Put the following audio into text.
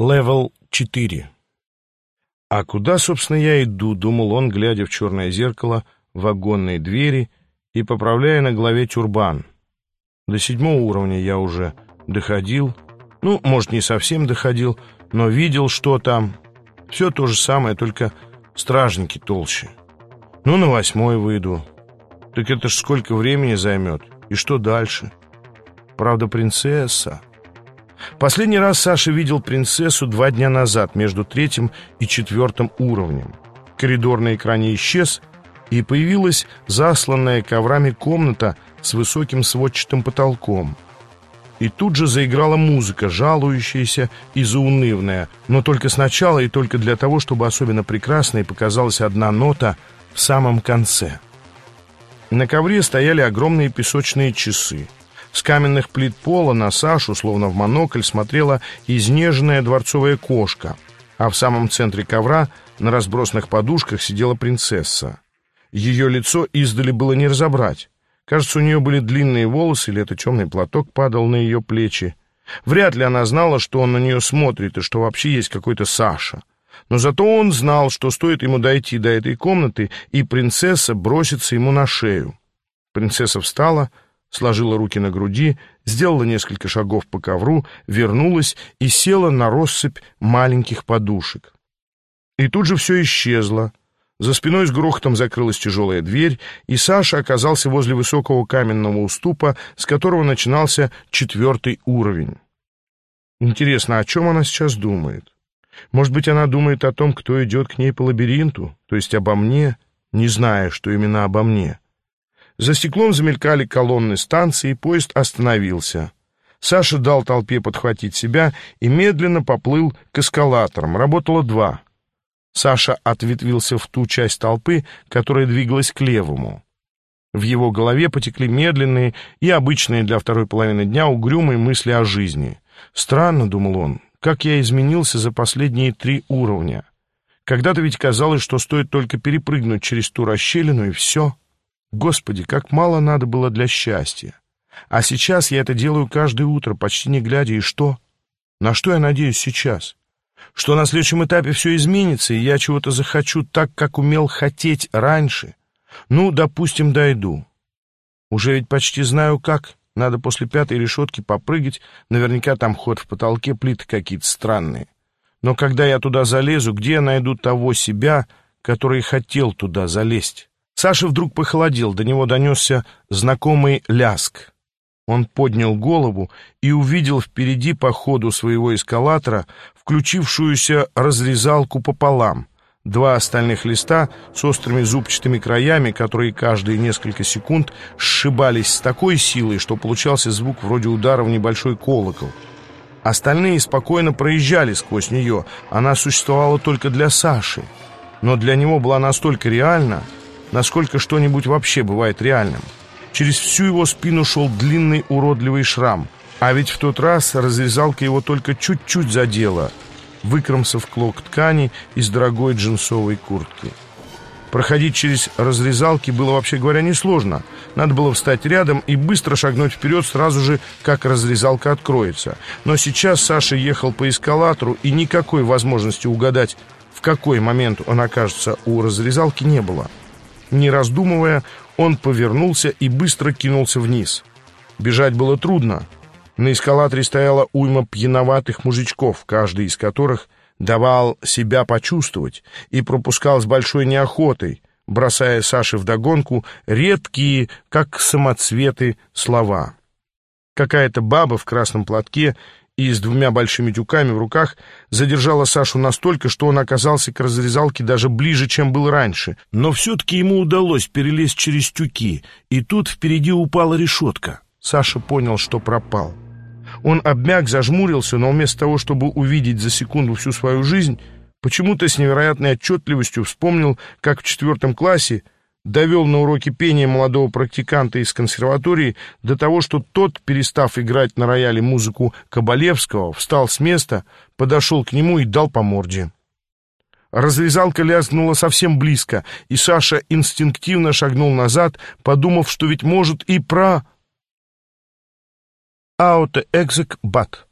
Левел 4. А куда, собственно, я иду, думал он, глядя в черное зеркало вагонной двери и поправляя на голове тюрбан. До седьмого уровня я уже доходил. Ну, может, не совсем доходил, но видел, что там. Все то же самое, только стражники толще. Ну, на восьмой выйду. Так это ж сколько времени займет? И что дальше? Правда, принцесса... Последний раз Саша видел принцессу два дня назад, между третьим и четвертым уровнем. Коридор на экране исчез, и появилась засланная коврами комната с высоким сводчатым потолком. И тут же заиграла музыка, жалующаяся и заунывная, но только сначала и только для того, чтобы особенно прекрасной показалась одна нота в самом конце. На ковре стояли огромные песочные часы — с каменных плит пола на Сашу, словно в монокль, смотрела изнеженная дворцовая кошка, а в самом центре ковра на разбросанных подушках сидела принцесса. Ее лицо издали было не разобрать. Кажется, у нее были длинные волосы, или это темный платок падал на ее плечи. Вряд ли она знала, что он на нее смотрит, и что вообще есть какой-то Саша. Но зато он знал, что стоит ему дойти до этой комнаты, и принцесса бросится ему на шею. Принцесса встала, сложила руки на груди, сделала несколько шагов по ковру, вернулась и села на россыпь маленьких подушек. И тут же все исчезло. За спиной с грохотом закрылась тяжелая дверь, и Саша оказался возле высокого каменного уступа, с которого начинался четвертый уровень. Интересно, о чем она сейчас думает? Может быть, она думает о том, кто идет к ней по лабиринту, то есть обо мне, не зная, что именно обо мне. За стеклом замелькали колонны станции, и поезд остановился. Саша дал толпе подхватить себя и медленно поплыл к эскалаторам. Работало два. Саша ответвился в ту часть толпы, которая двигалась к левому. В его голове потекли медленные и обычные для второй половины дня угрюмые мысли о жизни. «Странно», — думал он, — «как я изменился за последние три уровня. Когда-то ведь казалось, что стоит только перепрыгнуть через ту расщелину, и все». Господи, как мало надо было для счастья. А сейчас я это делаю каждое утро, почти не глядя, и что? На что я надеюсь сейчас? Что на следующем этапе все изменится, и я чего-то захочу так, как умел хотеть раньше? Ну, допустим, дойду. Уже ведь почти знаю, как. Надо после пятой решетки попрыгать, наверняка там ход в потолке, плиты какие-то странные. Но когда я туда залезу, где я найду того себя, который хотел туда залезть? Саша вдруг похолодел, до него донесся знакомый ляск. Он поднял голову и увидел впереди по ходу своего эскалатора включившуюся разрезалку пополам, два остальных листа с острыми зубчатыми краями, которые каждые несколько секунд сшибались с такой силой, что получался звук вроде удара в небольшой колокол. Остальные спокойно проезжали сквозь нее, она существовала только для Саши, но для него была настолько реальна, насколько что-нибудь вообще бывает реальным. Через всю его спину шел длинный уродливый шрам, а ведь в тот раз разрезалка его только чуть-чуть задела, выкромсав клок ткани из дорогой джинсовой куртки. Проходить через разрезалки было, вообще говоря, несложно. Надо было встать рядом и быстро шагнуть вперед сразу же, как разрезалка откроется. Но сейчас Саша ехал по эскалатору, и никакой возможности угадать, в какой момент он окажется у разрезалки, не было. Не раздумывая, он повернулся и быстро кинулся вниз. Бежать было трудно. На эскалаторе стояла уйма пьяноватых мужичков, каждый из которых давал себя почувствовать и пропускал с большой неохотой, бросая Саше вдогонку редкие, как самоцветы, слова. Какая-то баба в красном платке и с двумя большими тюками в руках задержала Сашу настолько, что он оказался к разрезалке даже ближе, чем был раньше. Но все-таки ему удалось перелезть через тюки, и тут впереди упала решетка. Саша понял, что пропал. Он обмяк, зажмурился, но вместо того, чтобы увидеть за секунду всю свою жизнь, почему-то с невероятной отчетливостью вспомнил, как в четвертом классе довел на уроке пения молодого практиканта из консерватории до того, что тот, перестав играть на рояле музыку Кабалевского, встал с места, подошел к нему и дал по морде. Разрезалка лязгнула совсем близко, и Саша инстинктивно шагнул назад, подумав, что ведь может и про... Ауто экзек бат.